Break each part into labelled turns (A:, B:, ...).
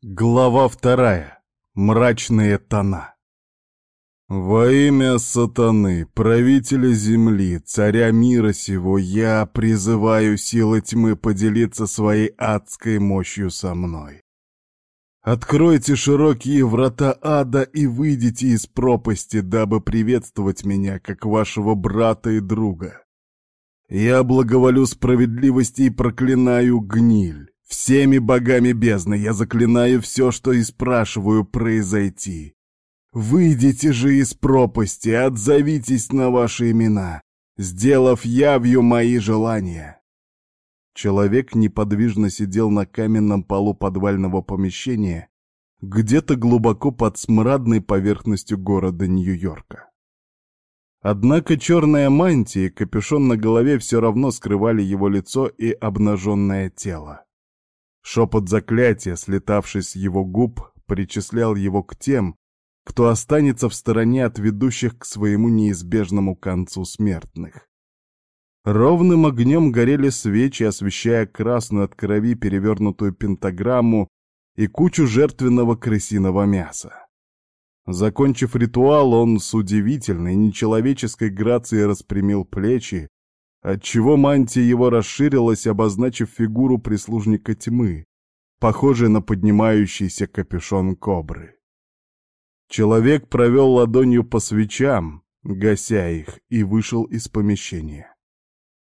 A: Глава вторая. Мрачные тона. «Во имя сатаны, правителя земли, царя мира сего, я призываю силы тьмы поделиться своей адской мощью со мной. Откройте широкие врата ада и выйдите из пропасти, дабы приветствовать меня, как вашего брата и друга. Я благоволю справедливости и проклинаю гниль. Всеми богами бездны я заклинаю все, что и спрашиваю произойти. Выйдите же из пропасти, отзовитесь на ваши имена, сделав явью мои желания. Человек неподвижно сидел на каменном полу подвального помещения, где-то глубоко под смрадной поверхностью города Нью-Йорка. Однако черная мантия и капюшон на голове все равно скрывали его лицо и обнаженное тело. Шепот заклятия, слетавший с его губ, причислял его к тем, кто останется в стороне от ведущих к своему неизбежному концу смертных. Ровным огнем горели свечи, освещая красную от крови перевернутую пентаграмму и кучу жертвенного крысиного мяса. Закончив ритуал, он с удивительной, нечеловеческой грацией распрямил плечи, отчего мантия его расширилась, обозначив фигуру прислужника тьмы, похожей на поднимающийся капюшон кобры. Человек провел ладонью по свечам, гася их, и вышел из помещения.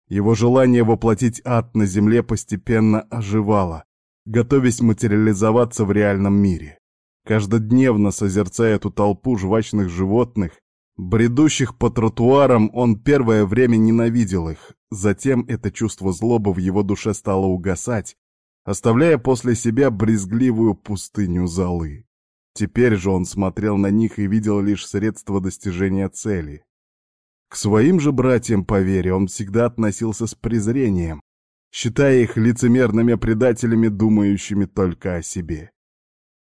A: Его желание воплотить ад на земле постепенно оживало, готовясь материализоваться в реальном мире. Каждодневно созерцая эту толпу жвачных животных, Бредущих по тротуарам он первое время ненавидел их, затем это чувство злобы в его душе стало угасать, оставляя после себя брезгливую пустыню золы. Теперь же он смотрел на них и видел лишь средства достижения цели. К своим же братьям по вере он всегда относился с презрением, считая их лицемерными предателями, думающими только о себе.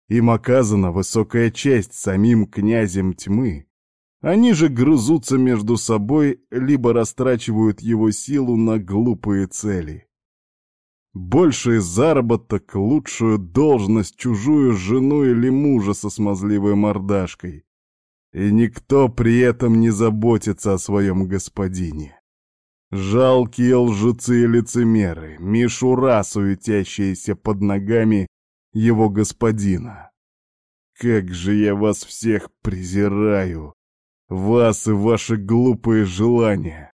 A: Им оказана высокая честь самим князем тьмы, они же грызутся между собой, либо растрачивают его силу на глупые цели. Больший заработок, лучшую должность, чужую жену или мужа со смазливой мордашкой. И никто при этом не заботится о своем господине. Жалкие лжецы и лицемеры, мишура, суетящиеся под ногами его господина. Как же я вас всех презираю! Вас и ваши глупые желания.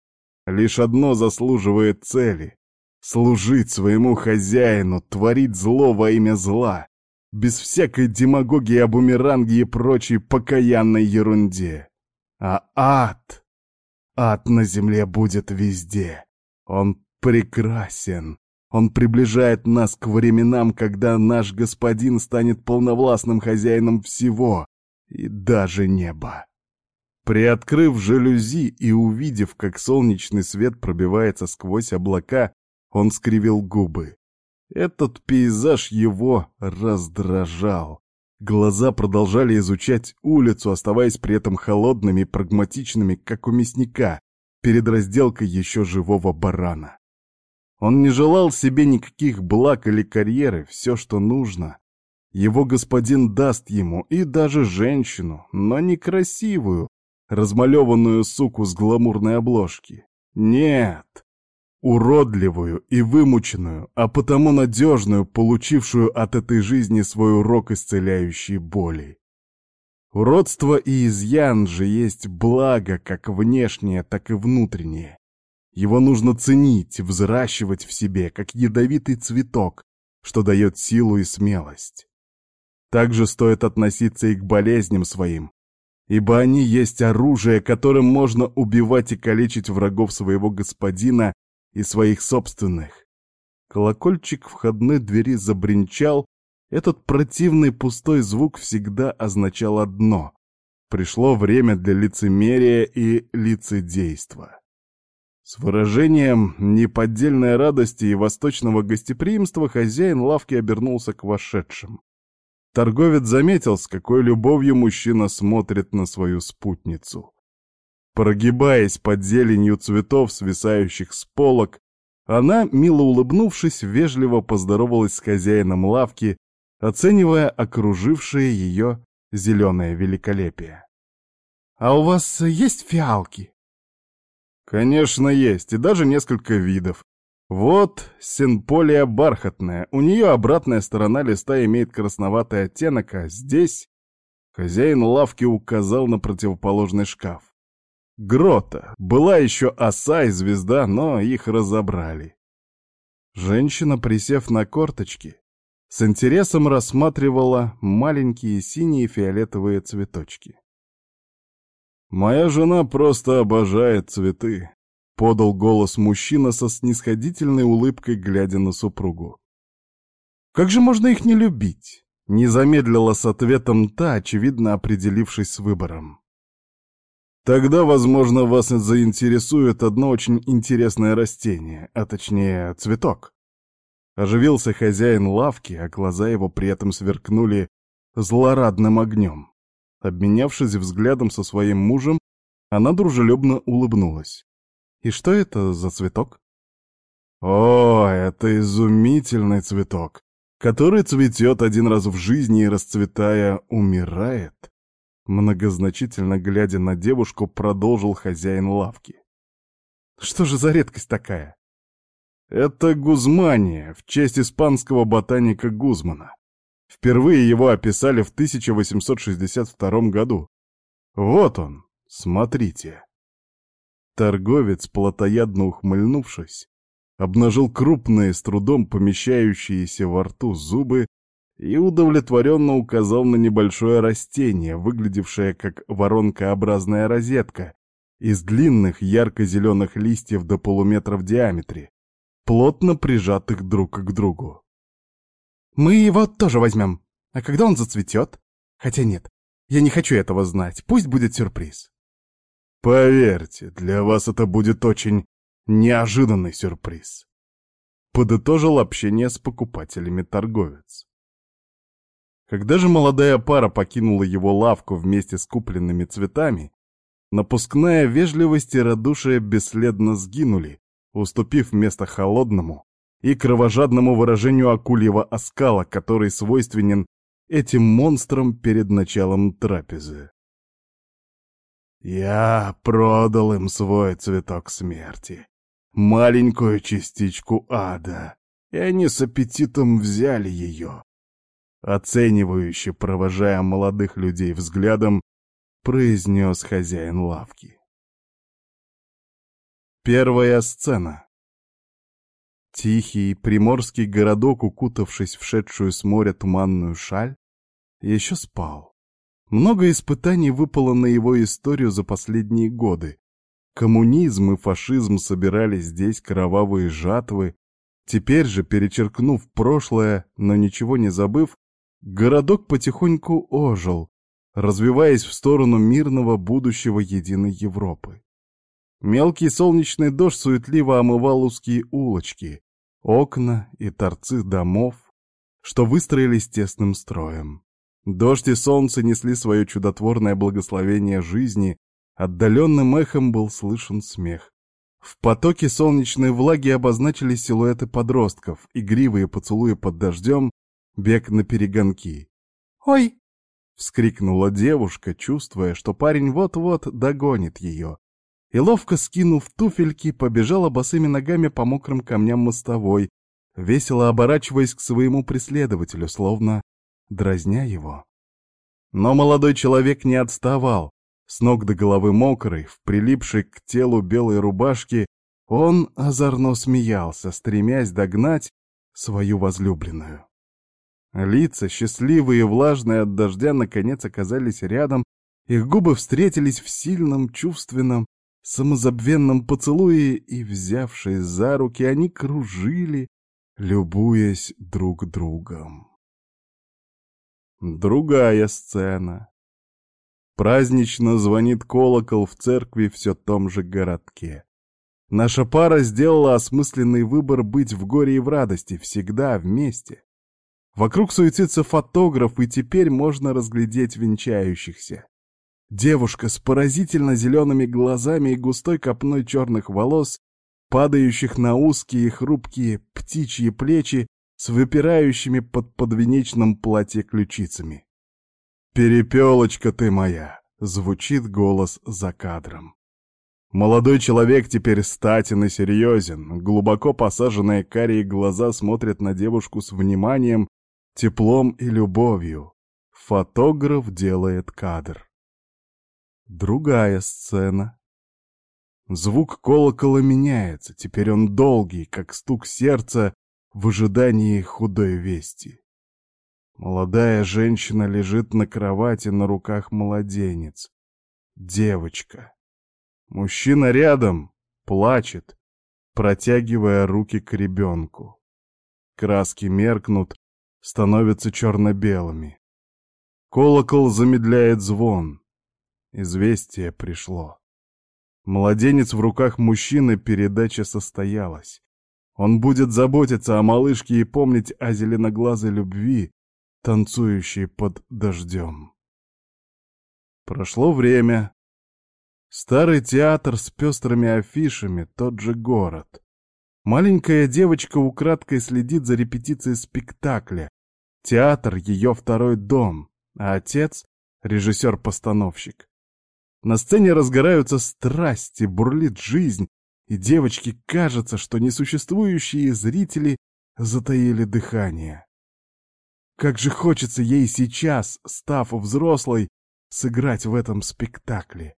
A: Лишь одно заслуживает цели — служить своему хозяину, творить зло во имя зла, без всякой демагогии об умеранге и прочей покаянной ерунде. А ад... Ад на земле будет везде. Он прекрасен. Он приближает нас к временам, когда наш господин станет полновластным хозяином всего и даже неба. Приоткрыв жалюзи и увидев, как солнечный свет пробивается сквозь облака, он скривил губы. Этот пейзаж его раздражал. Глаза продолжали изучать улицу, оставаясь при этом холодными и прагматичными, как у мясника, перед разделкой еще живого барана. Он не желал себе никаких благ или карьеры, все, что нужно. Его господин даст ему и даже женщину, но не красивую, размалеванную суку с гламурной обложки. Нет, уродливую и вымученную, а потому надежную, получившую от этой жизни свой урок исцеляющей боли. Уродство и изъян же есть благо, как внешнее, так и внутреннее. Его нужно ценить, взращивать в себе, как ядовитый цветок, что дает силу и смелость. Также стоит относиться и к болезням своим, ибо они есть оружие, которым можно убивать и калечить врагов своего господина и своих собственных. Колокольчик входной двери забринчал, этот противный пустой звук всегда означал одно — пришло время для лицемерия и лицедейства. С выражением неподдельной радости и восточного гостеприимства хозяин лавки обернулся к вошедшим. Торговец заметил, с какой любовью мужчина смотрит на свою спутницу. Прогибаясь под зеленью цветов, свисающих с полок, она, мило улыбнувшись, вежливо поздоровалась с хозяином лавки оценивая окружившее ее зеленое великолепие.
B: «А у вас есть фиалки?»
A: «Конечно, есть, и даже несколько видов. Вот синполия бархатная, у нее обратная сторона листа имеет красноватый оттенок, а здесь...» Хозяин лавки указал на противоположный шкаф. Грота. Была еще оса и звезда, но их разобрали. Женщина, присев на корточки, с интересом рассматривала маленькие синие фиолетовые цветочки. «Моя жена просто обожает цветы», — подал голос мужчина со снисходительной улыбкой, глядя на супругу. «Как же можно их не любить?» — не замедлила с ответом та, очевидно определившись с выбором. «Тогда, возможно, вас заинтересует одно очень интересное растение, а точнее цветок». Оживился хозяин лавки, а глаза его при этом сверкнули злорадным огнем. Обменявшись взглядом со своим мужем, она дружелюбно улыбнулась. «И что это за цветок?» «О, это изумительный цветок, который цветет один раз в жизни и, расцветая, умирает», многозначительно глядя на девушку, продолжил хозяин лавки. «Что же за редкость такая?» «Это гузмания, в честь испанского ботаника Гузмана. Впервые его описали в 1862 году. Вот он, смотрите. Торговец, плотоядно ухмыльнувшись, обнажил крупные, с трудом помещающиеся во рту зубы и удовлетворенно указал на небольшое растение, выглядевшее как воронкообразная розетка из длинных ярко-зеленых листьев до полуметра в диаметре, плотно прижатых друг к другу. Мы его тоже возьмем. А когда он зацветет? Хотя нет, я не хочу этого знать. Пусть будет сюрприз. Поверьте, для вас это будет очень неожиданный сюрприз. Подытожил общение с покупателями торговец. Когда же молодая пара покинула его лавку вместе с купленными цветами, напускная вежливость и радушие бесследно сгинули, уступив место холодному, и кровожадному выражению акульего оскала, который свойственен этим монстрам перед началом трапезы. Я продал им свой цветок смерти, маленькую частичку ада, и они с аппетитом взяли ее. Оценивающе провожая молодых людей взглядом, произнес хозяин лавки. Первая сцена. Тихий приморский городок, укутавшись в шедшую с моря туманную шаль, еще спал. Много испытаний выпало на его историю за последние годы. Коммунизм и фашизм собирали здесь кровавые жатвы. Теперь же, перечеркнув прошлое, но ничего не забыв, городок потихоньку ожил, развиваясь в сторону мирного будущего единой Европы. Мелкий солнечный дождь суетливо омывал узкие улочки, окна и торцы домов, что выстроились тесным строем. Дождь и солнце несли свое чудотворное благословение жизни, отдаленным эхом был слышен смех. В потоке солнечной влаги обозначились силуэты подростков, игривые поцелуи под дождем, бег на перегонки. «Ой!» — вскрикнула девушка, чувствуя, что парень вот-вот догонит ее, и, ловко скинув туфельки, побежала босыми ногами по мокрым камням мостовой, весело оборачиваясь к своему преследователю, словно дразня его. Но молодой человек не отставал. С ног до головы мокрый, в прилипшей к телу белой рубашке, он озорно смеялся, стремясь догнать свою возлюбленную. Лица, счастливые и влажные от дождя, наконец оказались рядом, их губы встретились в сильном, чувственном, самозабвенном поцелуе, и, взявшись за руки, они кружили, любуясь друг другом. Другая сцена. Празднично звонит колокол в церкви в том же городке. Наша пара сделала осмысленный выбор быть в горе и в радости, всегда вместе. Вокруг суетится фотограф, и теперь можно разглядеть венчающихся. Девушка с поразительно зелеными глазами и густой копной черных волос, падающих на узкие хрупкие птичьи плечи, с выпирающими под подвенечным платье ключицами. «Перепелочка ты моя!» — звучит голос за кадром. Молодой человек теперь статен и серьезен, глубоко посаженные карие глаза смотрят на девушку с вниманием, теплом и любовью. Фотограф делает кадр. Другая сцена. Звук колокола меняется, теперь он долгий, как стук сердца в ожидании худой вести. Молодая женщина лежит на кровати, на руках младенец. Девочка. Мужчина рядом плачет, протягивая руки к ребенку. Краски меркнут, становятся черно-белыми. Колокол замедляет звон. Известие пришло. Младенец в руках мужчины, передача состоялась. Он будет заботиться о малышке и помнить о зеленоглазой любви, танцующей под дождем. Прошло время, Старый театр с пестрыми афишами, тот же город. Маленькая девочка украдкой следит за репетицией спектакля. Театр — ее второй дом, а отец — режиссер-постановщик. На сцене разгораются страсти, бурлит жизнь, и девочке кажется, что несуществующие зрители затаили дыхание. Как же хочется ей сейчас, став взрослой, сыграть в этом спектакле.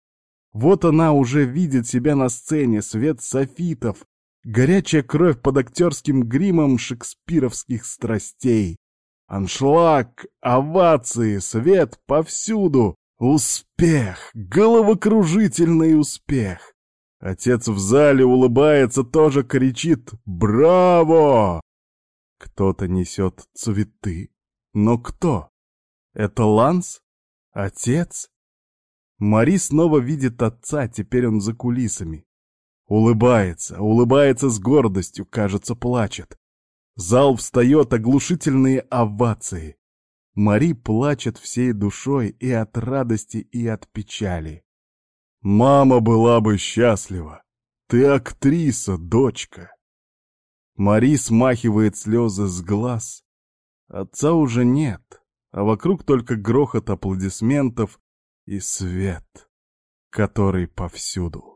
A: Вот она уже видит себя на сцене, свет софитов, горячая кровь под актерским гримом шекспировских страстей. Аншлаг, овации, свет повсюду. Успех, головокружительный успех. Отец в зале улыбается, тоже кричит «Браво!». Кто-то несет цветы. Но кто? Это Ланс? Отец? Мари снова видит отца, теперь он за кулисами. Улыбается, улыбается с гордостью, кажется, плачет. Зал встает, оглушительные овации. Мари плачет всей душой и от радости, и от печали. «Мама была бы счастлива! Ты актриса, дочка!» Мари смахивает слезы с глаз. Отца уже нет, а вокруг только грохот аплодисментов и свет, который повсюду.